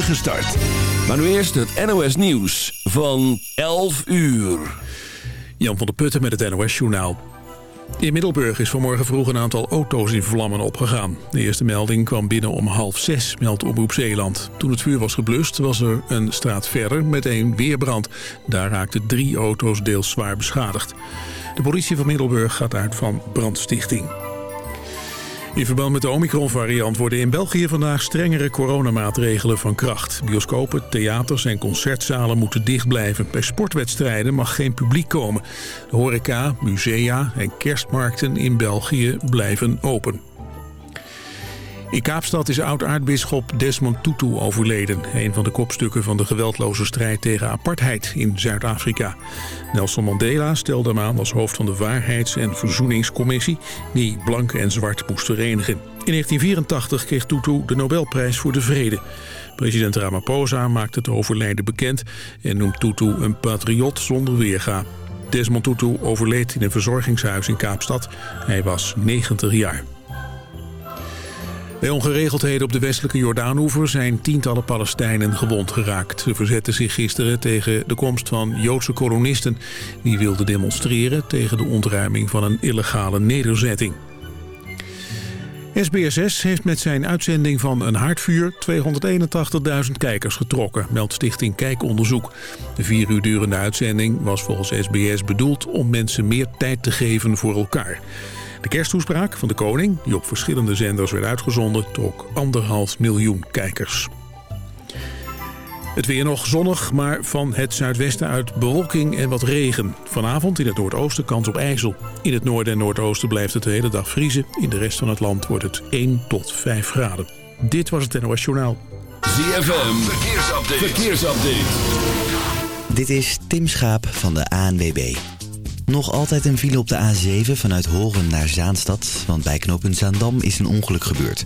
start. Maar nu eerst het NOS Nieuws van 11 uur. Jan van der Putten met het NOS Journaal. In Middelburg is vanmorgen vroeg een aantal auto's in vlammen opgegaan. De eerste melding kwam binnen om half zes, meldt Omroep Zeeland. Toen het vuur was geblust was er een straat verder met een weerbrand. Daar raakten drie auto's deels zwaar beschadigd. De politie van Middelburg gaat uit van brandstichting. In verband met de Omicron-variant worden in België vandaag strengere coronamaatregelen van kracht. Bioscopen, theaters en concertzalen moeten dicht blijven. Bij sportwedstrijden mag geen publiek komen. De horeca, musea en kerstmarkten in België blijven open. In Kaapstad is oud-aartsbisschop Desmond Tutu overleden. Een van de kopstukken van de geweldloze strijd tegen apartheid in Zuid-Afrika. Nelson Mandela stelde hem aan als hoofd van de Waarheids- en Verzoeningscommissie... die blank en zwart moest verenigen. In 1984 kreeg Tutu de Nobelprijs voor de Vrede. President Ramaphosa maakte het overlijden bekend... en noemt Tutu een patriot zonder weerga. Desmond Tutu overleed in een verzorgingshuis in Kaapstad. Hij was 90 jaar. Bij ongeregeldheden op de westelijke Jordaanoever zijn tientallen Palestijnen gewond geraakt. Ze verzetten zich gisteren tegen de komst van Joodse kolonisten. Die wilden demonstreren tegen de ontruiming van een illegale nederzetting. SBSS heeft met zijn uitzending van Een Haardvuur 281.000 kijkers getrokken, meldt Stichting Kijkonderzoek. De vier uur durende uitzending was volgens SBS bedoeld om mensen meer tijd te geven voor elkaar. De kersttoespraak van de koning, die op verschillende zenders werd uitgezonden, trok anderhalf miljoen kijkers. Het weer nog zonnig, maar van het zuidwesten uit bewolking en wat regen. Vanavond in het noordoosten kans op ijzel. In het noorden en noordoosten blijft het de hele dag vriezen. In de rest van het land wordt het 1 tot 5 graden. Dit was het NOS Journaal. ZFM, verkeersupdate. verkeersupdate. Dit is Tim Schaap van de ANWB. Nog altijd een file op de A7 vanuit Horen naar Zaanstad, want bij knooppunt Zaandam is een ongeluk gebeurd.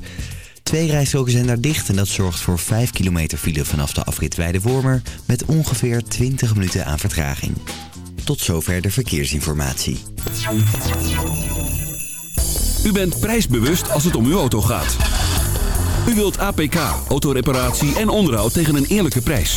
Twee rijstroken zijn daar dicht en dat zorgt voor 5 kilometer file vanaf de afrit Weidewormer met ongeveer 20 minuten aan vertraging. Tot zover de verkeersinformatie. U bent prijsbewust als het om uw auto gaat. U wilt APK, autoreparatie en onderhoud tegen een eerlijke prijs.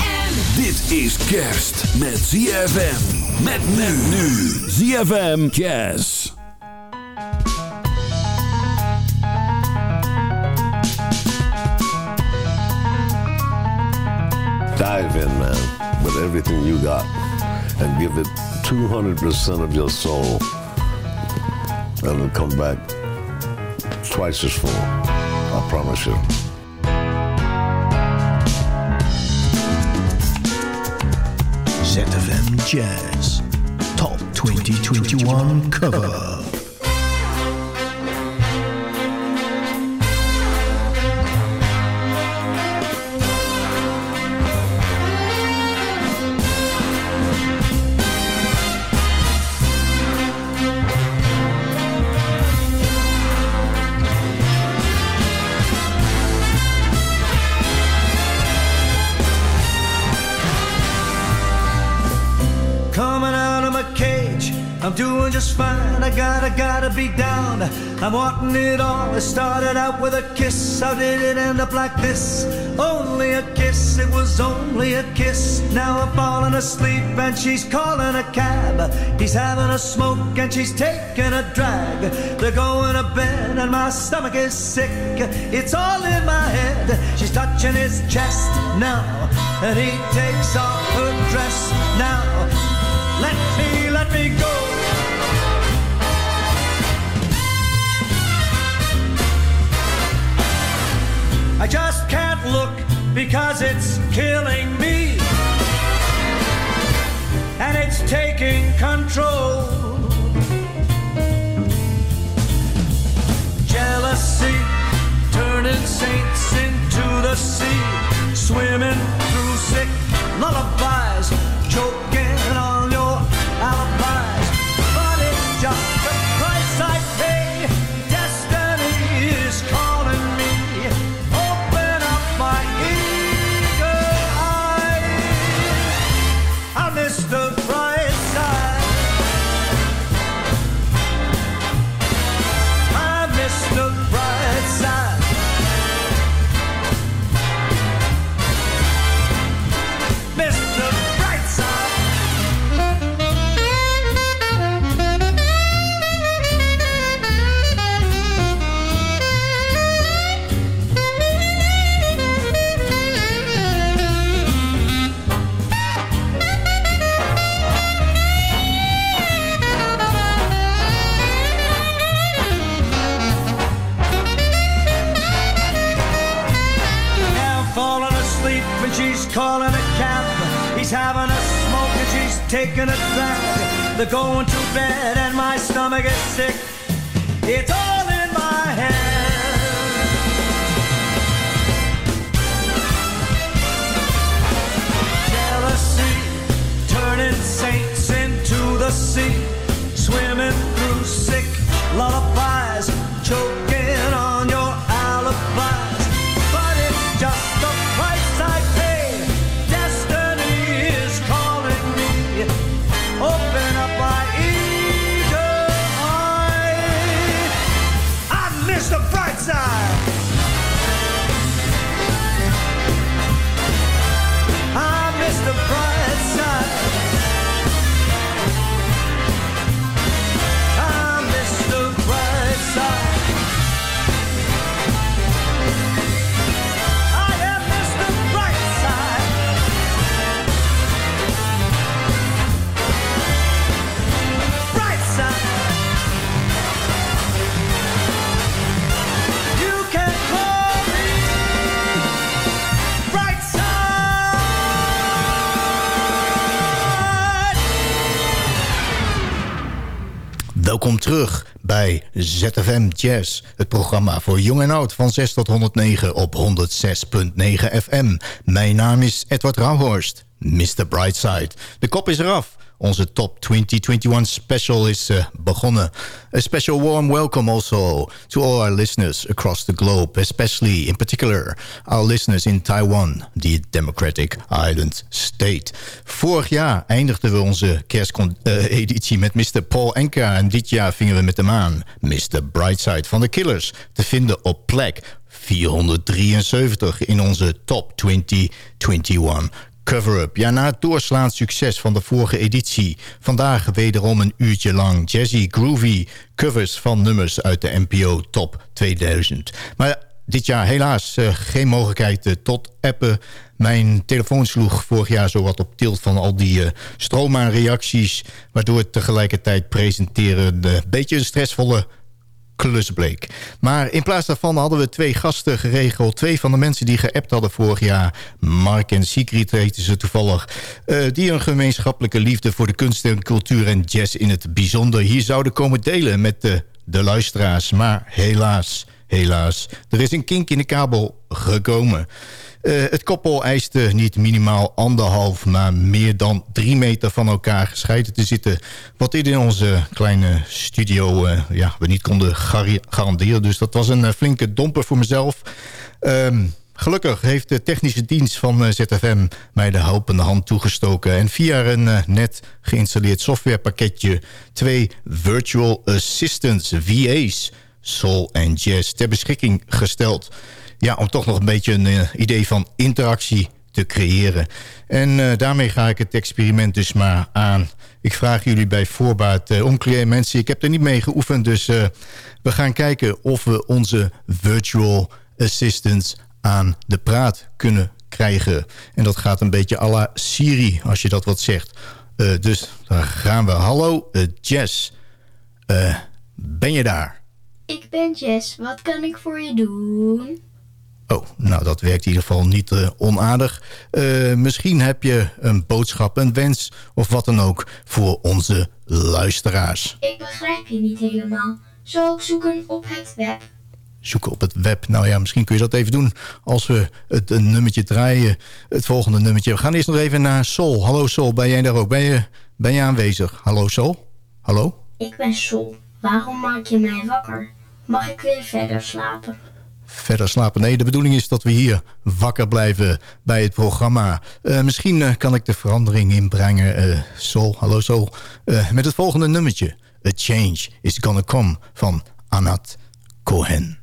Dit is kerst met ZFM. Met men nu. ZFM Jazz. dive in, man, with everything you got and give it 200% of your soul. And it'll come back twice as full. I promise you. ZFM Jazz Top 2021 cover. Be down. I'm wanting it all. It started out with a kiss. How did it end up like this? Only a kiss, it was only a kiss. Now I'm falling asleep and she's calling a cab. He's having a smoke and she's taking a drag. They're going to bed and my stomach is sick. It's all in my head. She's touching his chest now, and he takes off her dress now. Let me, let me go. Because it's killing me. And it's taking control. Jealousy turning saints into the sea. Swimming through sick lullabies. Choking Welkom terug bij ZFM Jazz, het programma voor jong en oud van 6 tot 109 op 106.9 FM. Mijn naam is Edward Rauhorst, Mr. Brightside. De kop is eraf. Onze Top 2021 special is uh, begonnen. A special warm welcome also to all our listeners across the globe, especially in particular our listeners in Taiwan, the Democratic Island State. Vorig jaar eindigden we onze kersteditie met Mr. Paul Enka en dit jaar vingen we met hem aan. Mr. Brightside van de Killers, te vinden op plek 473 in onze Top 2021 cover-up. Ja, na het doorslaand succes van de vorige editie... vandaag wederom een uurtje lang jazzy, groovy covers van nummers uit de NPO Top 2000. Maar dit jaar helaas eh, geen mogelijkheid eh, tot appen. Mijn telefoon sloeg vorig jaar zo wat op tilt van al die uh, aan reacties... waardoor het tegelijkertijd presenteren een beetje een stressvolle klus bleek. Maar in plaats daarvan hadden we twee gasten geregeld. Twee van de mensen die geappt hadden vorig jaar. Mark en Sigrid heten ze toevallig. eh, die een gemeenschappelijke liefde voor de kunst en cultuur en jazz in het bijzonder hier zouden komen delen met de, de luisteraars. Maar helaas, helaas, er is een kink in de kabel gekomen. Eh, het koppel eiste niet minimaal anderhalf, maar meer dan drie meter van elkaar gescheiden te zitten. Wat dit in onze kleine studio eh, ja, we niet konden gar- garanderen. Dus dat was een eh, flinke domper voor mezelf. Ehm, gelukkig heeft de technische dienst van ZFM mij de helpende hand toegestoken. En via een net geïnstalleerd softwarepakketje... twee virtual assistants, VA's, soul en jazz, ter beschikking gesteld ja, om toch nog een beetje een eh, idee van interactie te creëren. En eh, daarmee ga ik het experiment dus maar aan. Ik vraag jullie bij voorbaat uh, omkleden mensen. Ik heb er niet mee geoefend, dus we gaan kijken of we onze virtual assistants aan de praat kunnen krijgen. En dat gaat een beetje à la Siri, als je dat wat zegt. Dus daar gaan we. Hallo, Jess. Ben je daar? Ik ben Jess. Wat kan ik voor je doen? Oh, nou dat werkt in ieder geval niet uh, onaardig. Uh, misschien heb je een boodschap, een wens of wat dan ook voor onze luisteraars. Ik begrijp je niet helemaal. Zal ik zoeken op het web? Zoeken op het web. Nou ja, misschien kun je dat even doen als we het een nummertje draaien. Het volgende nummertje. We gaan eerst nog even naar Sol. Hallo Sol, ben jij daar ook? Ben je, ben je aanwezig? Hallo Sol? Hallo? Ik ben Sol. Waarom maak je mij wakker? Mag ik weer verder slapen? Verder slapen. Nee, de bedoeling is dat we hier wakker blijven bij het programma. Uh, misschien uh, kan ik de verandering inbrengen. Uh, Sol, hallo Sol. met het volgende nummertje. A Change is Gonna Come van Anat Cohen.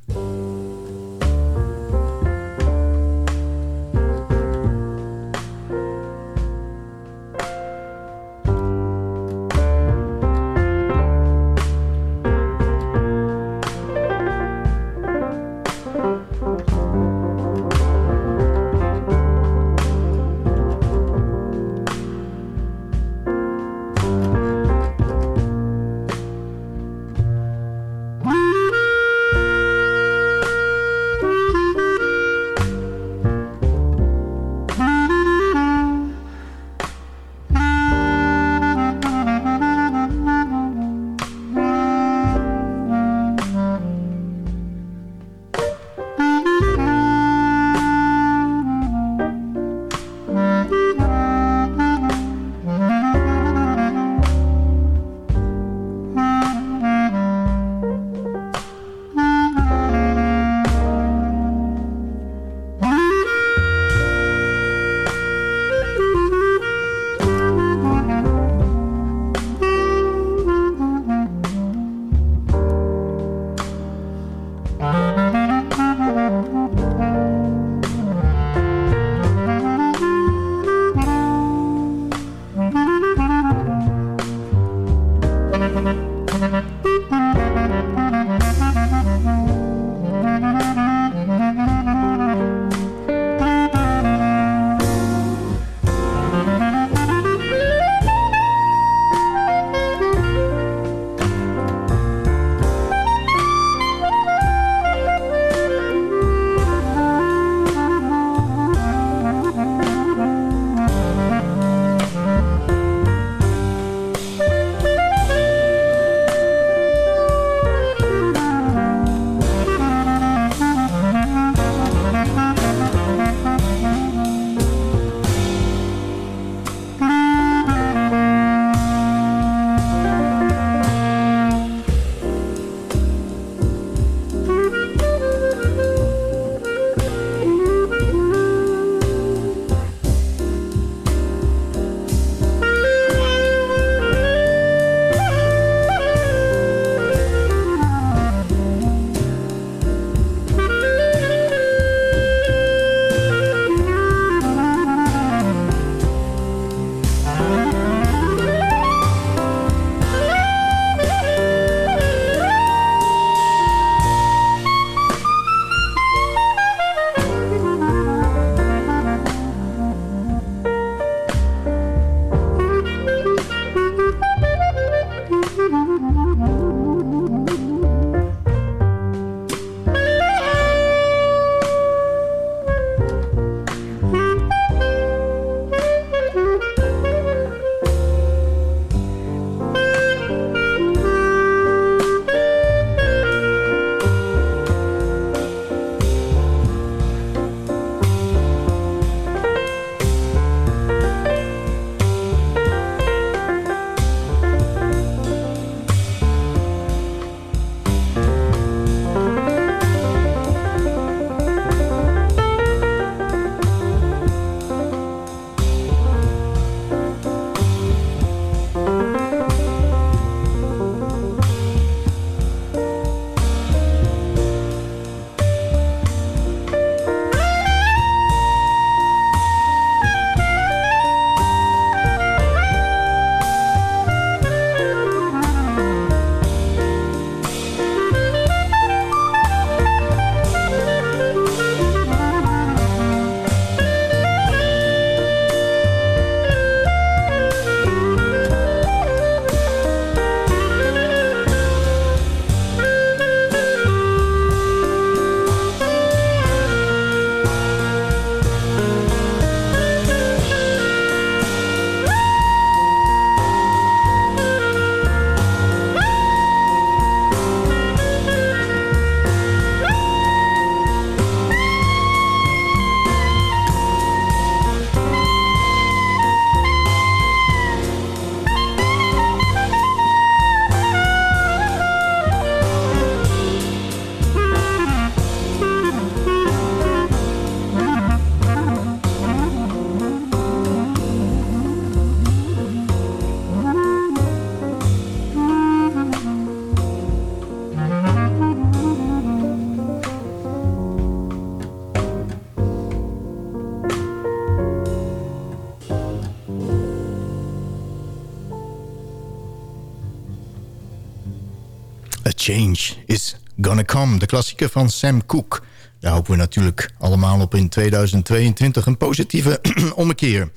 De klassieker van Sam Cooke. Daar hopen we natuurlijk allemaal op in 2022 een positieve ommekeer.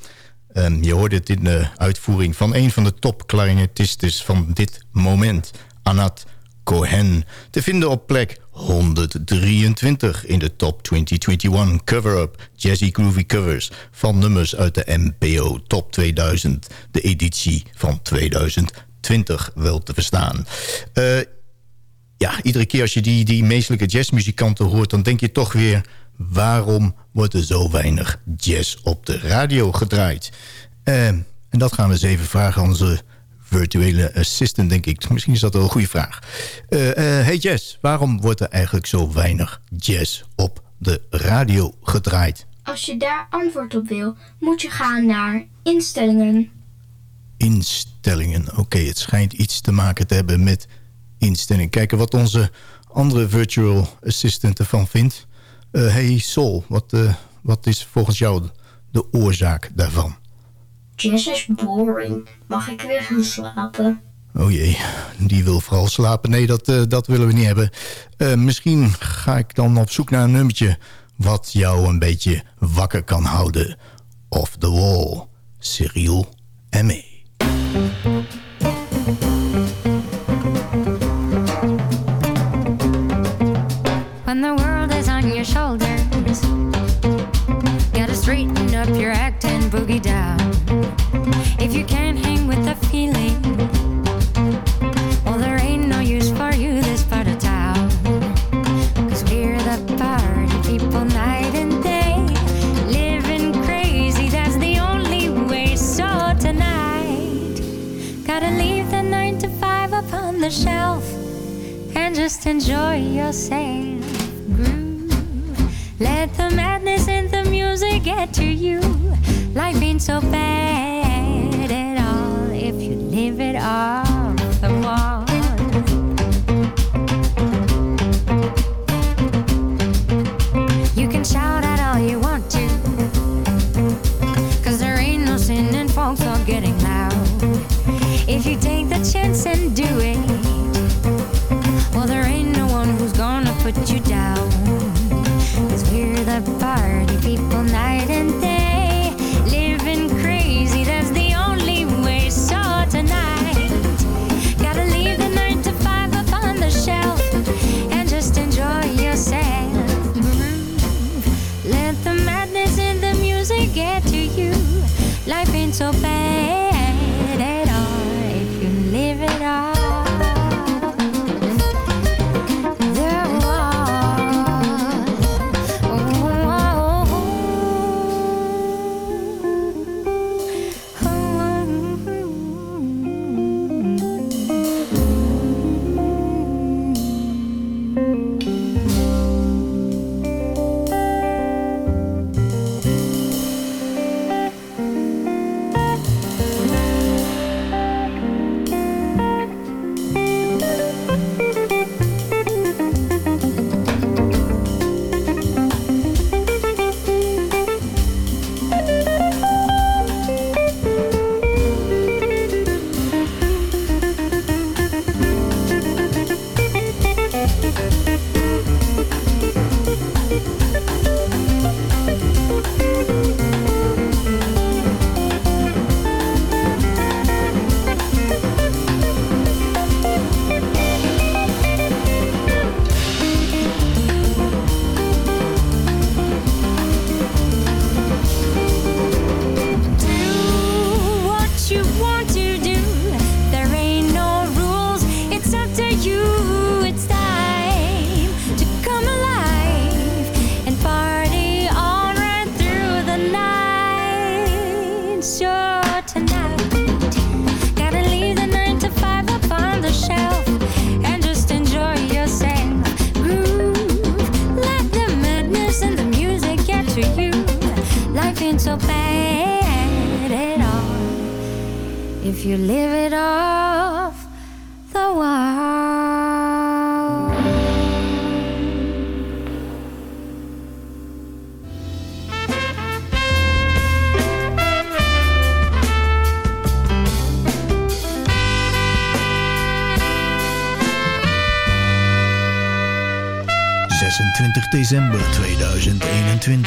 Um, je hoort het in de uitvoering van een van de top clarinetisten van dit moment, Anat Cohen. Te vinden op plek 123 in de top 2021 cover-up Jazzy Groovy Covers van nummers uit de MPO Top 2000, de editie van 2020 wel te verstaan. Uh, ja, iedere keer als je die, die meestelijke jazzmuzikanten hoort... dan denk je toch weer, waarom wordt er zo weinig jazz op de radio gedraaid? Uh, en dat gaan we eens even vragen aan onze virtuele assistant, denk ik. Misschien is dat wel een goede vraag. Uh, uh, hey Jess, waarom wordt er eigenlijk zo weinig jazz op de radio gedraaid? Als je daar antwoord op wil, moet je gaan naar instellingen. Instellingen, oké. het schijnt iets te maken te hebben met Kijken wat onze andere virtual assistant ervan vindt. Uh, hey Sol, wat, wat is volgens jou de oorzaak daarvan? Jazz is boring. Mag ik weer gaan slapen? Oh jee, die wil vooral slapen. Nee, dat, uh, dat willen we niet hebben. Misschien ga ik dan op zoek naar een nummertje... wat jou een beetje wakker kan houden. Off the wall, Cyril M.E. just enjoy yourself. Groove. Let the madness in the music get to you. Life ain't so bad at all if you live it off the wall. You can shout out all you want to, cause there ain't no sin in folks all getting loud. If you take the chance and do it, you live it off the wall. 26 december 2021.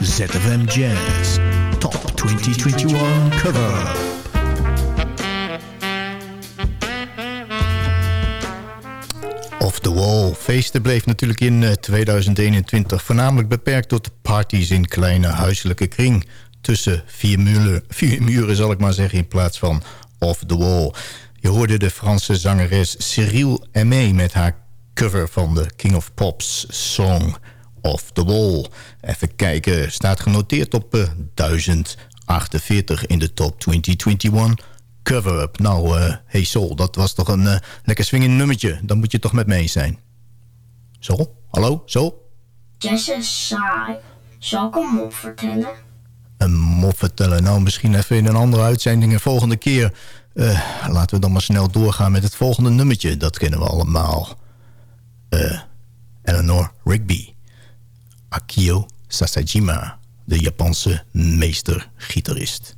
ZFM Jazz Top 2021 Cover. Feesten bleef natuurlijk in eh, 2021 voornamelijk beperkt tot parties in kleine huiselijke kring. Tussen vier muren, vier muren zal ik maar zeggen, in plaats van Off the Wall. Je hoorde de Franse zangeres Cyril Aimé met haar cover van de King of Pop's song Off the Wall. Even kijken, staat genoteerd op eh, 1048 in de top 2021 cover-up. Nou, eh hey Sol, dat was toch een eh, lekker swingend nummertje. Dan moet je toch met me eens zijn. Sol? Hallo? Sol? Jess is saai. Zal ik een mop vertellen? Een mop vertellen. Nou, misschien even in een andere uitzending een volgende keer. Eh, laten we dan maar snel doorgaan met het volgende nummertje. Dat kennen we allemaal. Eh, Eleanor Rigby. Akio Sasajima. De Japanse meester-gitarist.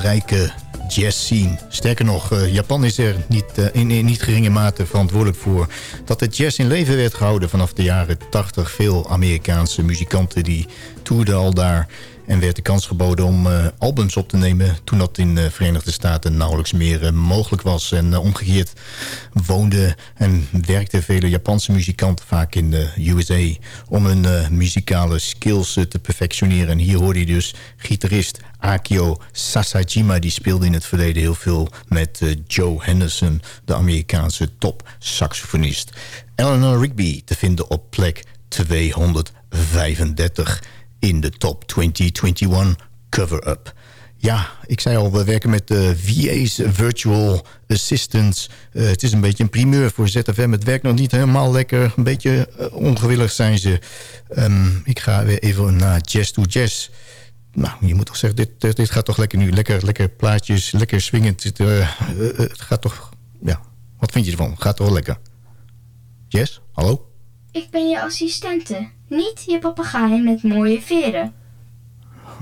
Rijke jazz scene. Sterker nog, eh, Japan is er niet, eh, in, niet geringe mate verantwoordelijk voor... dat de jazz in leven werd gehouden vanaf de jaren 80. Veel Amerikaanse muzikanten die toerden al daar... en werd de kans geboden om eh, albums op te nemen... toen dat in de Verenigde Staten nauwelijks meer mogelijk was. En omgekeerd woonden en werkten vele Japanse muzikanten vaak in de USA... om hun eh, muzikale skills eh, te perfectioneren. En hier hoorde je dus gitarist Akio Sasajima... die speelde in het verleden heel veel met eh, Joe Henderson... de Amerikaanse top-saxofonist. Eleanor Rigby te vinden op plek 235 in de top 2021 cover-up. Ja, ik zei al, we werken met de VA's, Virtual Assistants. Eh, het is een beetje een primeur voor ZFM. Het werkt nog niet helemaal lekker. Een beetje eh, ongewillig zijn ze. Ehm, ik ga weer even naar Jazz to Jazz. Nou, je moet toch zeggen, dit, dit, gaat toch lekker nu. Lekker, lekker plaatjes, lekker swingend. Het, eh, eh, het gaat toch, ja. Wat vind je ervan? Gaat toch lekker? Jess, hallo? Ik ben je assistente, niet je papegaai met mooie veren.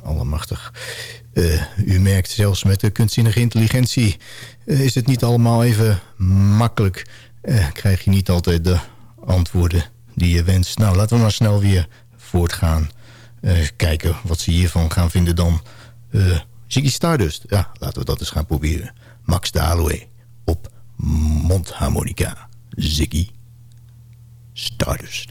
Allemachtig. Eh, u merkt zelfs met de kunstzinnige intelligentie... eh, is het niet allemaal even makkelijk. Eh, krijg je niet altijd de antwoorden die je wenst. Nou, laten we maar snel weer voortgaan. Kijken wat ze hiervan gaan vinden dan. Ziggy Stardust. Ja, laten we dat eens gaan proberen. Max Dalloway op mondharmonica. Ziggy Stardust.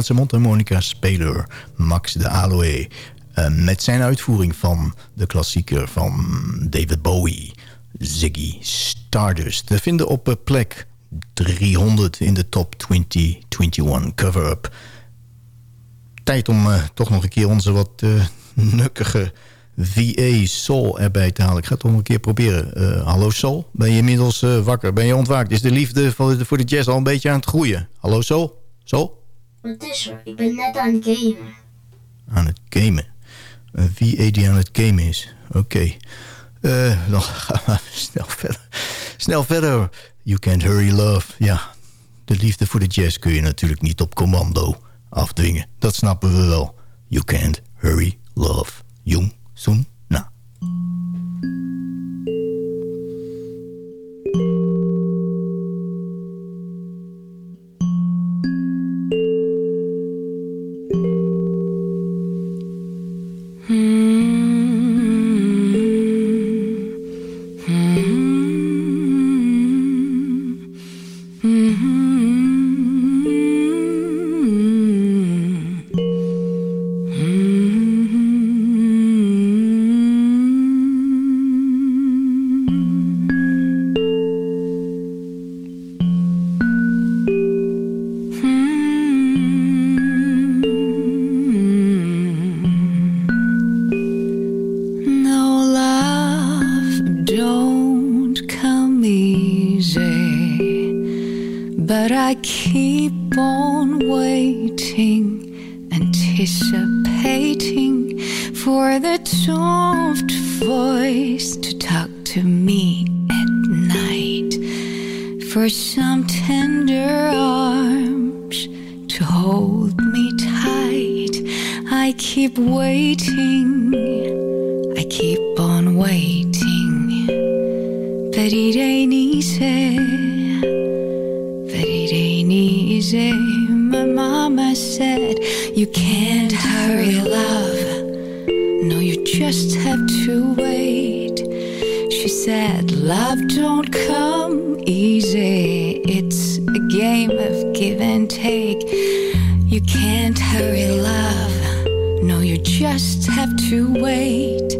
Italiaanse mondharmonica-speler Max de Aloe... Uh, met zijn uitvoering van de klassieker van David Bowie, Ziggy Stardust. Te vinden op uh, plek 300 in de top 2021 cover-up. Tijd om uh, toch nog een keer onze wat nukkige VA Soul erbij te halen. Ik ga het nog een keer proberen. hallo Soul, ben je inmiddels wakker? Ben je ontwaakt? Is de liefde voor de, voor de jazz al een beetje aan het groeien? Hallo Soul? Soul? Wat is er? Ik ben net aan het gamen. Aan het gamen? Een VA die aan het gamen is. Oké. Uh, dan gaan we snel verder. Snel verder. You Can't Hurry Love. Ja, de liefde voor de jazz kun je natuurlijk niet op commando afdwingen. Dat snappen we wel. You Can't Hurry Love. Jung Soon that love don't come easy. It's a game of give and take. You can't hurry love. No, you just have to wait.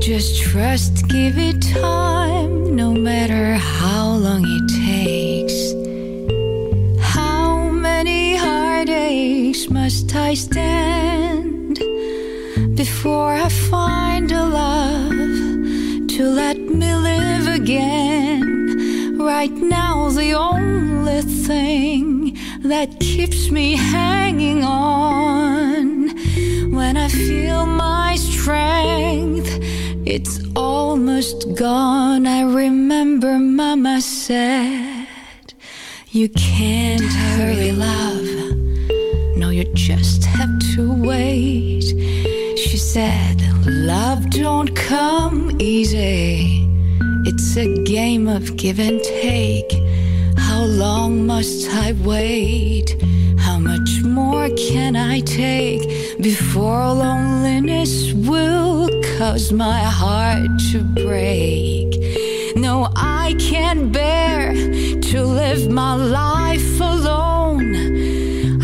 Just trust, give it time, no matter how long it takes. How many heartaches must I stand before I find? Na. that keeps me hanging on. When I feel my strength, it's almost gone. I remember Mama said, You can't hurry love. No, you just have to wait. She said, Love don't come easy. It's a game of give and take how long must I wait? How much more can I take before loneliness will cause my heart to break? No, I can't bear to live my life alone.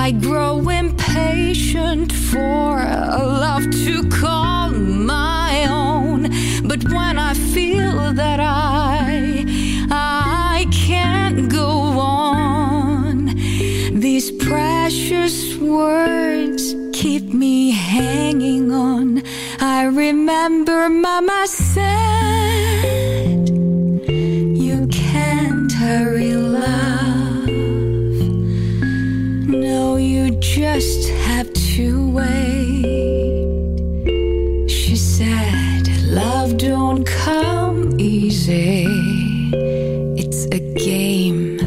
I grow impatient for a love to own. When I feel that I, I can't go on, these precious words keep me hanging on. I remember Mama said, You can't hurry love. No, you just have to wait. It's a game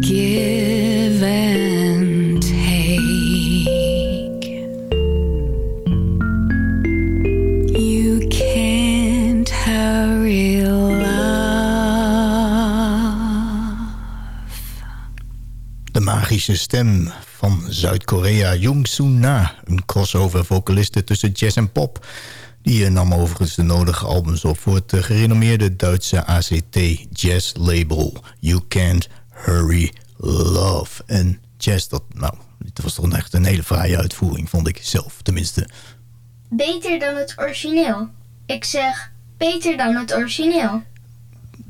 give. You can't. De magische stem van Zuid-Korea Jung Soon Na. Een crossover vocaliste tussen jazz en pop. Die eh, nam overigens de nodige albums op voor het eh, gerenommeerde Duitse ACT jazz label. You Can't Hurry Love. En jazz, dat, nou, dit was toch echt een hele fraaie uitvoering, vond ik zelf tenminste. Beter dan het origineel. Ik zeg, beter dan het origineel.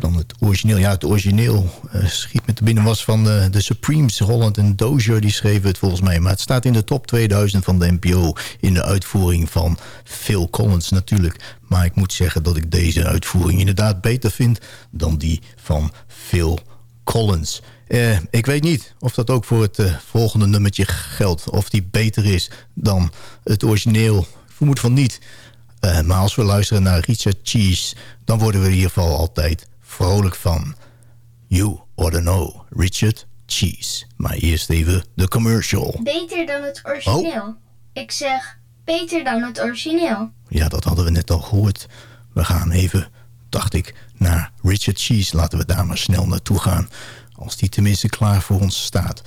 Dan het origineel, ja, het origineel eh, schiet met de binnen was van de, de Supremes, Holland en Dozier, die schreven het volgens mij. Maar het staat in de top 2000 van de NPO in de uitvoering van Phil Collins natuurlijk. Maar ik moet zeggen dat ik deze uitvoering inderdaad beter vind dan die van Phil Collins. Eh, ik weet niet of dat ook voor het eh, volgende nummertje geldt. Of die beter is dan het origineel. Ik vermoed van niet. Eh, maar als we luisteren naar Richard Cheese... dan worden we in ieder geval altijd vrolijk van. You ought to know, Richard Cheese. Maar eerst even de commercial. Beter dan het origineel. Ik zeg, beter dan het origineel. Ja, dat hadden we net al gehoord. We gaan even, dacht ik, naar Richard Cheese. Laten we daar maar snel naartoe gaan. Als die tenminste klaar voor ons staat.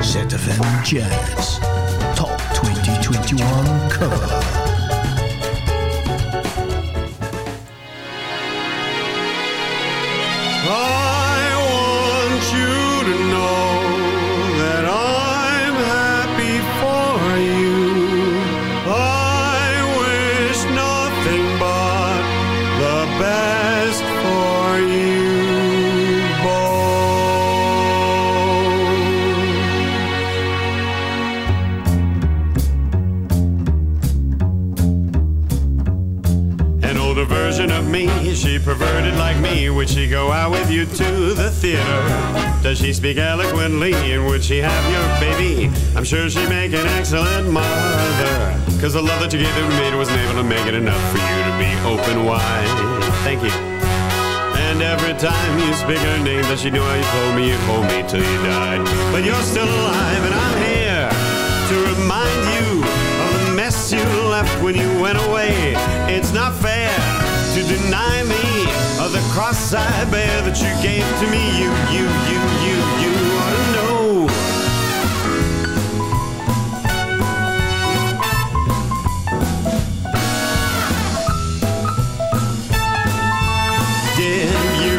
ZFM Jazz Would she go out with you to the theater? Does she speak eloquently and would she have your baby? I'm sure she'd make an excellent mother. Cause the love that you gave to me wasn't able to make it enough for you to be open wide. Thank you. And every time you speak her name, does she know how you told me you'd hold me till you died? But you're still alive and I'm here to remind you of the mess you left when you went away. It's not fair to deny me of the cross I bear that you gave to me. You, you, you, you, you ought to know. Did you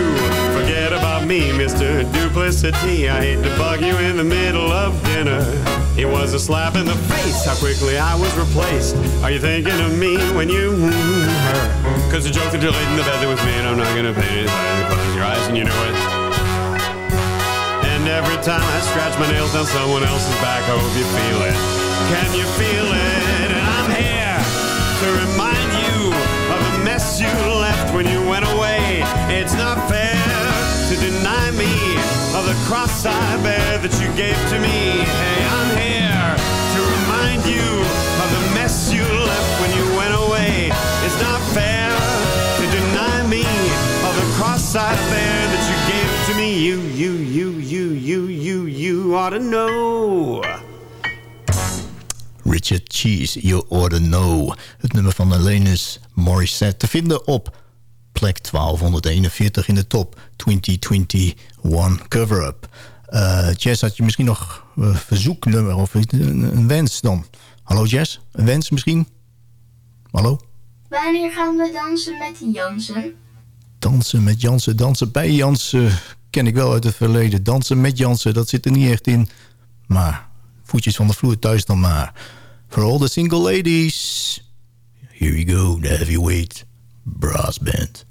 forget about me, Mr. Duplicity? I hate to bug you in the middle of dinner. It was a slap in the face how quickly I was replaced. Are you thinking of me when you her? Cause the joke that you laid in the bed that was made, I'm not gonna pay it. Close your eyes and you know it. And every time I scratch my nails down someone else's back, I hope you feel it. Can you feel it? And I'm here to remind you of the mess you left when you went away. It's not fair to deny me of the cross I bear that you gave to me. I bear that you gave to me. You, you, you, you, you, you, you ought to know. Richard Cheese, You Ought to Know. Het nummer van Alanis Morissette te vinden op plek 1241 in de top 2021 cover-up. Eh, Jess, had je misschien nog een verzoeknummer of een, een wens dan? Hallo Jess, een wens misschien? Hallo? Wanneer gaan we dansen met Jansen? Dansen met Jansen, dansen bij Jansen ken ik wel uit het verleden. Dansen met Jansen, dat zit er niet echt in. Maar voetjes van de vloer thuis dan maar. For all the single ladies. Here we go, the heavyweight brass band.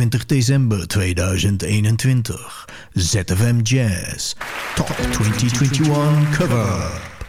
26 december 2021. ZFM Jazz. Top 2021 cover.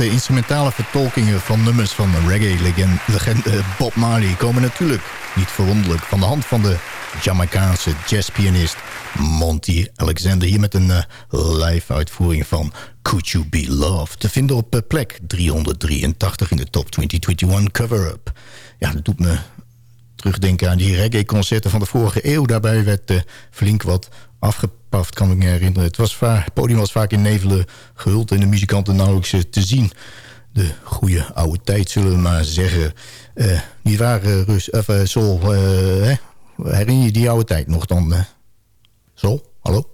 De instrumentale vertolkingen van nummers van reggae-legende Bob Marley... komen natuurlijk, niet verwonderlijk, van de hand van de Jamaicaanse jazzpianist Monty Alexander. Hier met een eh, live uitvoering van Could You Be Loved. Te vinden op eh, plek 383 in de Top 2021 cover-up. Ja, dat doet me terugdenken aan die reggae-concerten van de vorige eeuw. Daarbij werd uh, flink wat afgepaft, kan ik me herinneren. Het, was vaak, het podium was vaak in nevelen gehuld en de muzikanten nauwelijks te zien. De goede oude tijd, zullen we maar zeggen. Uh, niet waar, uh, Rus, of, Sol? Hè? Herinner je die oude tijd nog dan? Sol, hallo?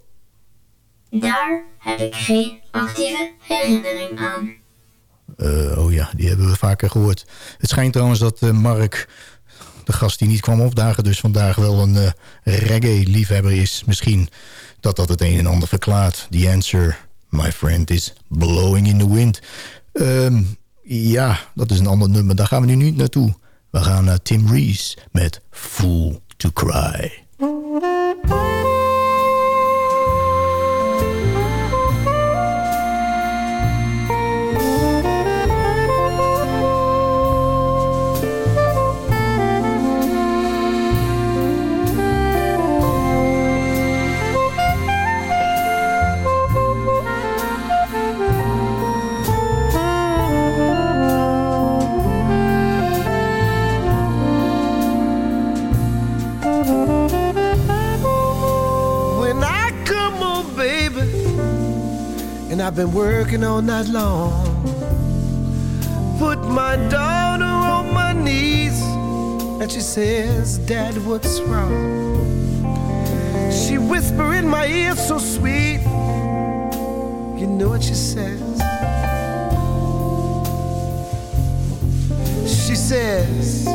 Daar heb ik geen actieve herinnering aan. oh ja, die hebben we vaker gehoord. Het schijnt trouwens dat Mark, de gast die niet kwam opdagen... dus vandaag wel een reggae-liefhebber is. Misschien dat dat het een en ander verklaart. The answer, my friend, is blowing in the wind. Um, ja, dat is een ander nummer. Daar gaan we nu niet naartoe. We gaan naar Tim Rees met Fool to Cry. I've been working all night long. Put my daughter on my knees, and she says, Dad, what's wrong? She whisper in my ear so sweet. You know what she says? She says,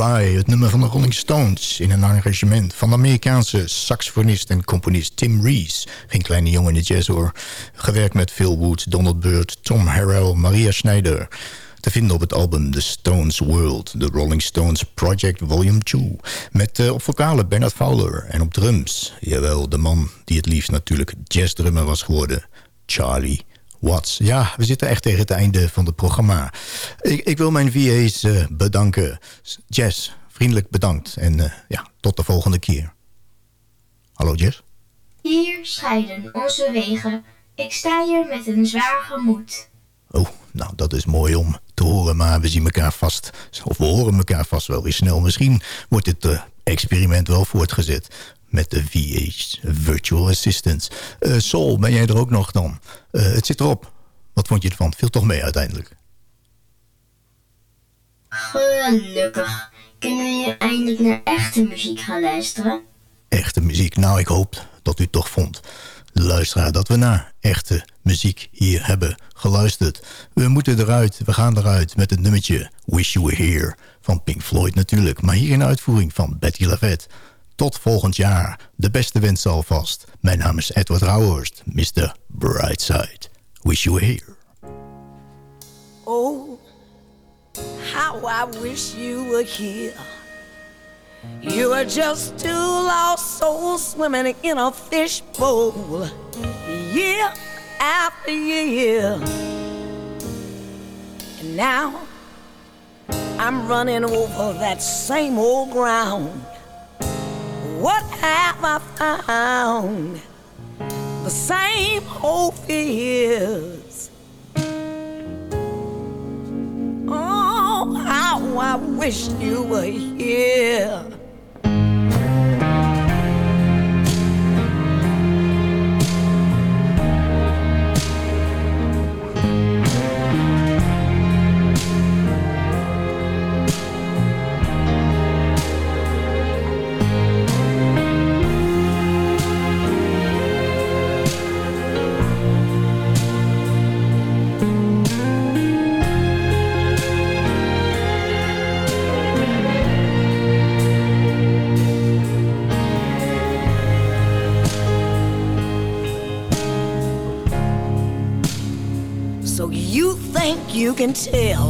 Het nummer van de Rolling Stones... in een arrangement van de Amerikaanse saxofonist en componist Tim Rees. Geen kleine jongen in de jazz hoor. Gewerkt met Phil Wood, Donald Byrd, Tom Harrell, Maria Schneider... Te vinden op het album The Stones World, The Rolling Stones Project Volume 2. Met uh, op vocalen Bernard Fowler en op drums... jawel, de man die het liefst natuurlijk jazzdrummer was geworden... Charlie Watts. Ja, we zitten echt tegen het einde van het programma. Ik, ik wil mijn VA's uh, bedanken. Jess, vriendelijk bedankt. En uh, ja, tot de volgende keer. Hallo Jess. Hier scheiden onze wegen. Ik sta hier met een zwaar gemoed. Oh, nou dat is mooi om te horen, maar we zien elkaar vast. Of we horen elkaar vast wel weer snel. Misschien wordt dit uh, experiment wel voortgezet met de VA's, Virtual Assistants. Uh, Sol, ben jij er ook nog dan? Uh, het zit erop. Wat vond je ervan? Viel toch mee uiteindelijk? Gelukkig. Kunnen we hier eindelijk naar echte muziek gaan luisteren? Echte muziek? Nou, ik hoop dat u toch vond, luisteraar, dat we naar echte muziek hier hebben geluisterd. We moeten eruit, we gaan eruit met het nummertje Wish You Were Here van Pink Floyd natuurlijk. Maar hier in uitvoering van Betty LaVette. Tot volgend jaar. De beste wensen alvast. Mijn naam is Edward Rauhorst, Mr. Brightside. Wish you were here. Oh, how I wish you were here. You are just two lost souls swimming in a fishbowl. Year after year. And now I'm running over that same old ground. What have I found? The same old fears. Oh, how I wish you were here. Can tell